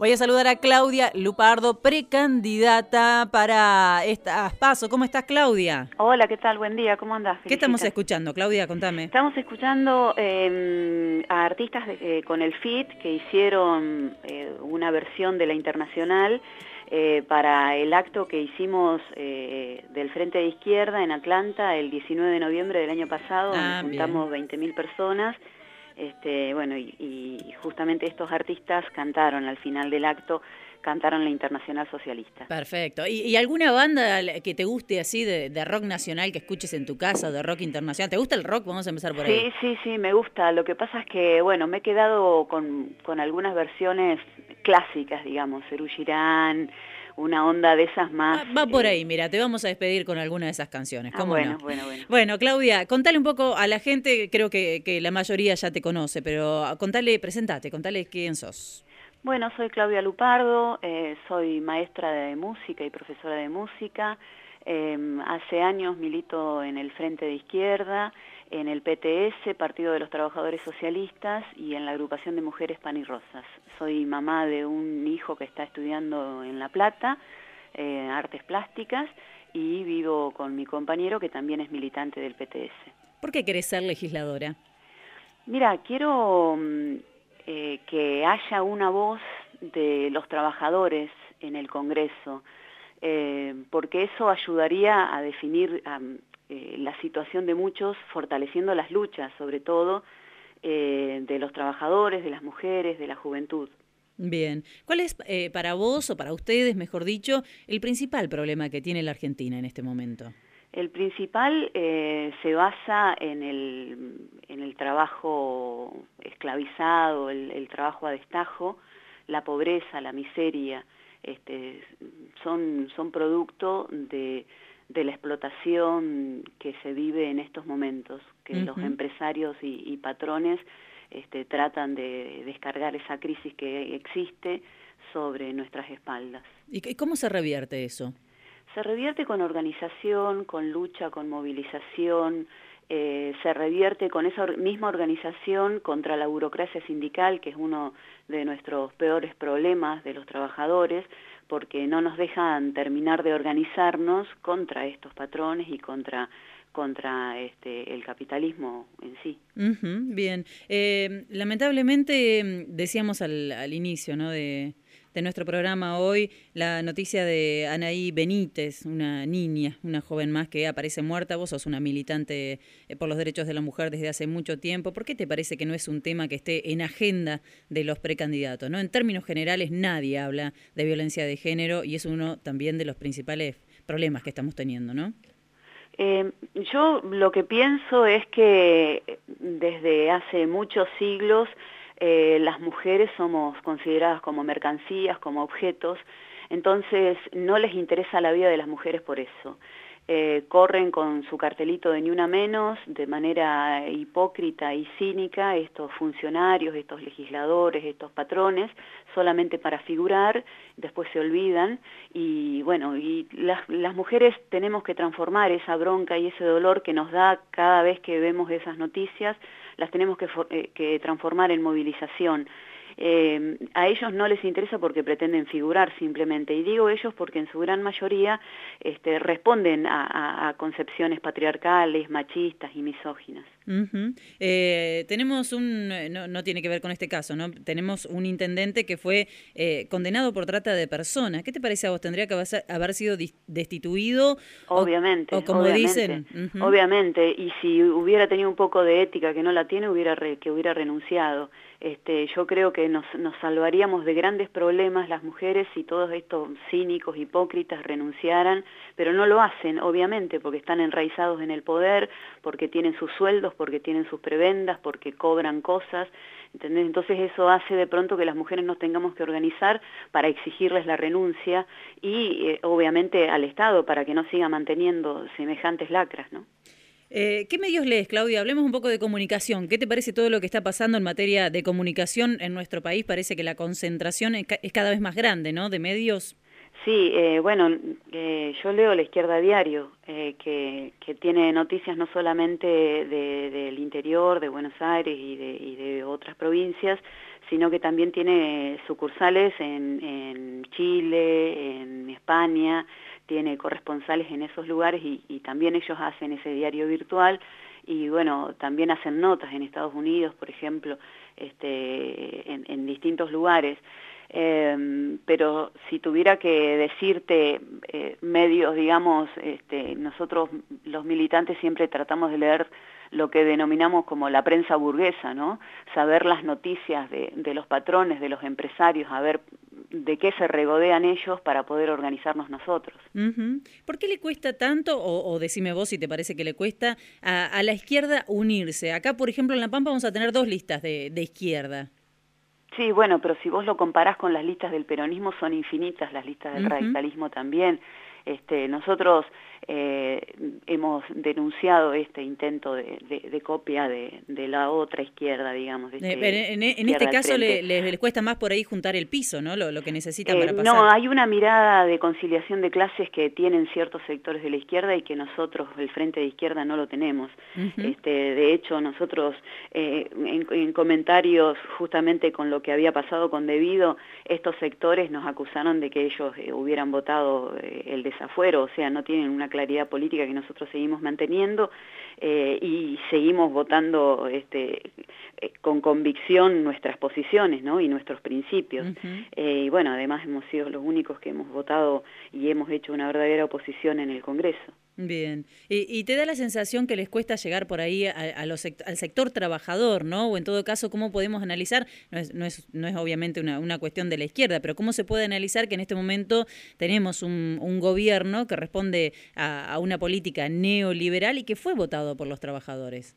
Voy a saludar a Claudia Lupardo, precandidata para esta paso. ¿Cómo estás, Claudia? Hola, ¿qué tal? Buen día, ¿cómo andás? ¿Qué estamos escuchando, Claudia? Contame. Estamos escuchando em, a artistas eh, con el FIT que hicieron eh, una versión de la Internacional eh, para el acto que hicimos del Frente de Izquierda en Atlanta el 19 de noviembre del año pasado, ah, donde juntamos 20.000 personas. Este, bueno, y, justamente estos artistas cantaron al final del acto, cantaron la Internacional Socialista. Perfecto. ¿Y, alguna banda que te guste así de, rock nacional que escuches en tu casa, de rock internacional? ¿Te gusta el rock? Vamos a empezar por ahí. Sí, sí, sí, me gusta. Lo que pasa es que, bueno, me he quedado con, con algunas versiones clásicas, digamos, Cerú Girán, una onda de esas más... Va, por eh, ahí, mira, te vamos a despedir con alguna de esas canciones. Ah, bueno, bueno, bueno. Bueno, Claudia, contale un poco a la gente, creo que, la mayoría ya te conoce, pero contale, presentate, contale quién sos. Bueno, soy Claudia Lupardo, eh, soy maestra de música y profesora de música. Em, hace años milito en el Frente de Izquierda, en el PTS, Partido de los Trabajadores Socialistas, y en la agrupación de Mujeres Pan y Rosas. Soy mamá de un hijo que está estudiando en La Plata, eh, Artes Plásticas, y vivo con mi compañero que también es militante del PTS. ¿Por qué querés ser legisladora? Mira, quiero mm, eh, que haya una voz de los trabajadores en el Congreso, eh, porque eso ayudaría a definir eh, la situación de muchos, fortaleciendo las luchas, sobre todo eh, de los trabajadores, de las mujeres, de la juventud. Bien, ¿cuál es para vos o para ustedes, mejor dicho, el principal problema que tiene la Argentina en este momento? El principal se basa en el, en el trabajo esclavizado, el, el, trabajo a destajo, la pobreza, la miseria, este, son, son producto de de la explotación que se vive en estos momentos, que los empresarios y, patrones este, tratan de descargar esa crisis que existe sobre nuestras espaldas. ¿Y cómo se revierte eso? Se revierte con organización, con lucha, con movilización, eh, se revierte con esa misma organización contra la burocracia sindical, que es uno de nuestros peores problemas de los trabajadores, porque no nos dejan terminar de organizarnos contra estos patrones y contra contra este, el capitalismo en sí. bien, eh, lamentablemente decíamos al, al inicio ¿no? de, de nuestro programa hoy la noticia de Anaí Benítez, una niña, una joven más que aparece muerta. Vos sos una militante eh, por los derechos de la mujer desde hace mucho tiempo. ¿Por qué te parece que no es un tema que esté en agenda de los precandidatos? ¿no? En términos generales, nadie habla de violencia de género y es uno también de los principales problemas que estamos teniendo, ¿no? Eh, yo lo que pienso es que desde hace muchos siglos eh, las mujeres somos consideradas como mercancías, como objetos, entonces no les interesa la vida de las mujeres por eso. Eh, corren con su cartelito de ni una menos, de manera hipócrita y cínica, estos funcionarios, estos legisladores, estos patrones, solamente para figurar, después se olvidan, y bueno, y las, mujeres tenemos que transformar esa bronca y ese dolor que nos da cada vez que vemos esas noticias, las tenemos que, eh, que transformar en movilización. Eh, a ellos no les interesa porque pretenden figurar simplemente, y digo ellos porque en su gran mayoría este, responden a, concepciones patriarcales, machistas y misóginas. Eh, tenemos un, no, no, tiene que ver con este caso, ¿no? Tenemos un intendente que fue eh, condenado por trata de personas. ¿Qué te parece a vos? ¿Tendría que haber sido destituido? Obviamente. O, como dicen. Obviamente. Y si hubiera tenido un poco de ética que no la tiene, hubiera que hubiera renunciado. Este, yo creo que nos, nos salvaríamos de grandes problemas las mujeres si todos estos cínicos, hipócritas renunciaran, pero no lo hacen, obviamente, porque están enraizados en el poder, porque tienen sus sueldos, porque tienen sus prebendas, porque cobran cosas, ¿entendés? Entonces eso hace de pronto que las mujeres nos tengamos que organizar para exigirles la renuncia y eh, obviamente al Estado para que no siga manteniendo semejantes lacras, ¿no? Eh, ¿Qué medios lees, Claudia? Hablemos un poco de comunicación. ¿Qué te parece todo lo que está pasando en materia de comunicación en nuestro país? Parece que la concentración es, cada vez más grande, ¿no? De medios. Sí, eh, bueno, eh, yo leo La Izquierda Diario, que, tiene noticias no solamente del interior, de Buenos Aires y de, otras provincias, sino que también tiene sucursales en, Chile, en España, tiene corresponsales en esos lugares y, también ellos hacen ese diario virtual y bueno, también hacen notas en Estados Unidos, por ejemplo, este, en distintos lugares. Em, pero si tuviera que decirte eh, medios, digamos, este, nosotros los militantes siempre tratamos de leer lo que denominamos como la prensa burguesa, ¿no? Saber las noticias de, los patrones, de los empresarios, a ver de qué se regodean ellos para poder organizarnos nosotros. ¿Por qué le cuesta tanto, o, decime vos si te parece que le cuesta, a, la izquierda unirse? Acá, por ejemplo, en La Pampa vamos a tener dos listas de izquierda. Sí, bueno, pero si vos lo comparás con las listas del peronismo, son infinitas las listas del radicalismo también. Este, nosotros eh, hemos denunciado este intento de, copia de, la otra izquierda, digamos. Este en, este caso les cuesta más por ahí juntar el piso, ¿no? Lo, que necesitan para eh, pasar. No, hay una mirada de conciliación de clases que tienen ciertos sectores de la izquierda y que nosotros, el Frente de Izquierda, no lo tenemos. este, de hecho, nosotros eh, en, comentarios justamente con lo que había pasado con Debido, estos sectores nos acusaron de que ellos hubieran votado el desafuero, o sea, no tienen una claridad política que nosotros seguimos manteniendo eh, y seguimos votando este, eh, con convicción nuestras posiciones ¿no? y nuestros principios. Eh, y bueno, además hemos sido los únicos que hemos votado y hemos hecho una verdadera oposición en el Congreso. Bien, y, te da la sensación que les cuesta llegar por ahí a, los, al sector trabajador, ¿no? O en todo caso, ¿cómo podemos analizar? No es, no es, no es obviamente una, una, cuestión de la izquierda, pero ¿cómo se puede analizar que en este momento tenemos un, un gobierno que responde a una política neoliberal y que fue votado por los trabajadores?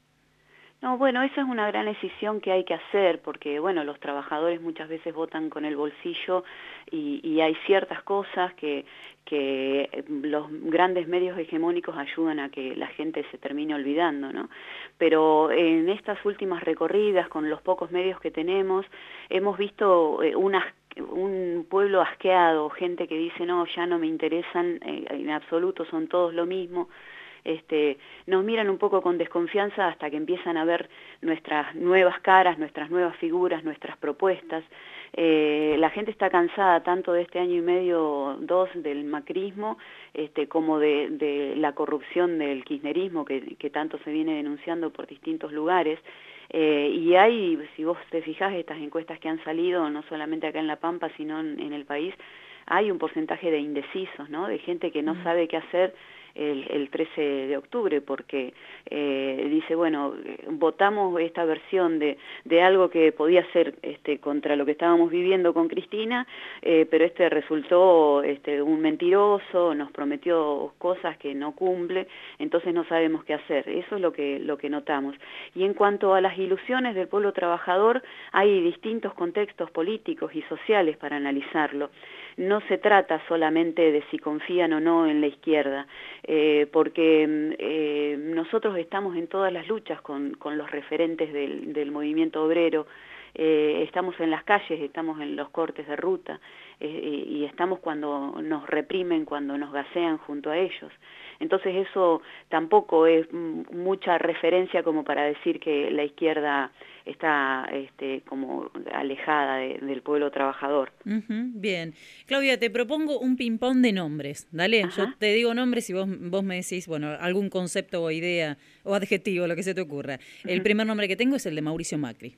No, bueno, esa es una gran decisión que hay que hacer, porque bueno, los trabajadores muchas veces votan con el bolsillo y, hay ciertas cosas que, que los grandes medios hegemónicos ayudan a que la gente se termine olvidando, ¿no? Pero en estas últimas recorridas, con los pocos medios que tenemos, hemos visto eh, un pueblo asqueado, gente que dice, no, ya no me interesan, eh, en absoluto son todos lo mismo, este, nos miran un poco con desconfianza hasta que empiezan a ver nuestras nuevas caras, nuestras nuevas figuras, nuestras propuestas. Eh, la gente está cansada tanto de este año y medio, dos, del macrismo, este, como de, la corrupción del kirchnerismo que, tanto se viene denunciando por distintos lugares. Eh, y hay, si vos te fijás, estas encuestas que han salido, no solamente acá en La Pampa, sino en, el país, hay un porcentaje de indecisos, ¿no? de gente que no sabe qué hacer el, el 13 de octubre, porque eh, dice, bueno, votamos esta versión de, de algo que podía ser este, contra lo que estábamos viviendo con Cristina, eh, pero este resultó este, un mentiroso, nos prometió cosas que no cumple, entonces no sabemos qué hacer. Eso es lo que, lo que notamos. Y en cuanto a las ilusiones del pueblo trabajador, hay distintos contextos políticos y sociales para analizarlo. No se trata solamente de si confían o no en la izquierda. Eh, porque eh, nosotros estamos en todas las luchas con, los referentes del, movimiento obrero, eh, estamos en las calles, estamos en los cortes de ruta y estamos cuando nos reprimen, cuando nos gasean junto a ellos. Entonces eso tampoco es mucha referencia como para decir que la izquierda está este, como alejada del pueblo trabajador. bien. Claudia, te propongo un ping-pong de nombres. Dale, yo te digo nombres y vos, vos me decís, bueno, algún concepto o idea o adjetivo, lo que se te ocurra. El primer nombre que tengo es el de Mauricio Macri.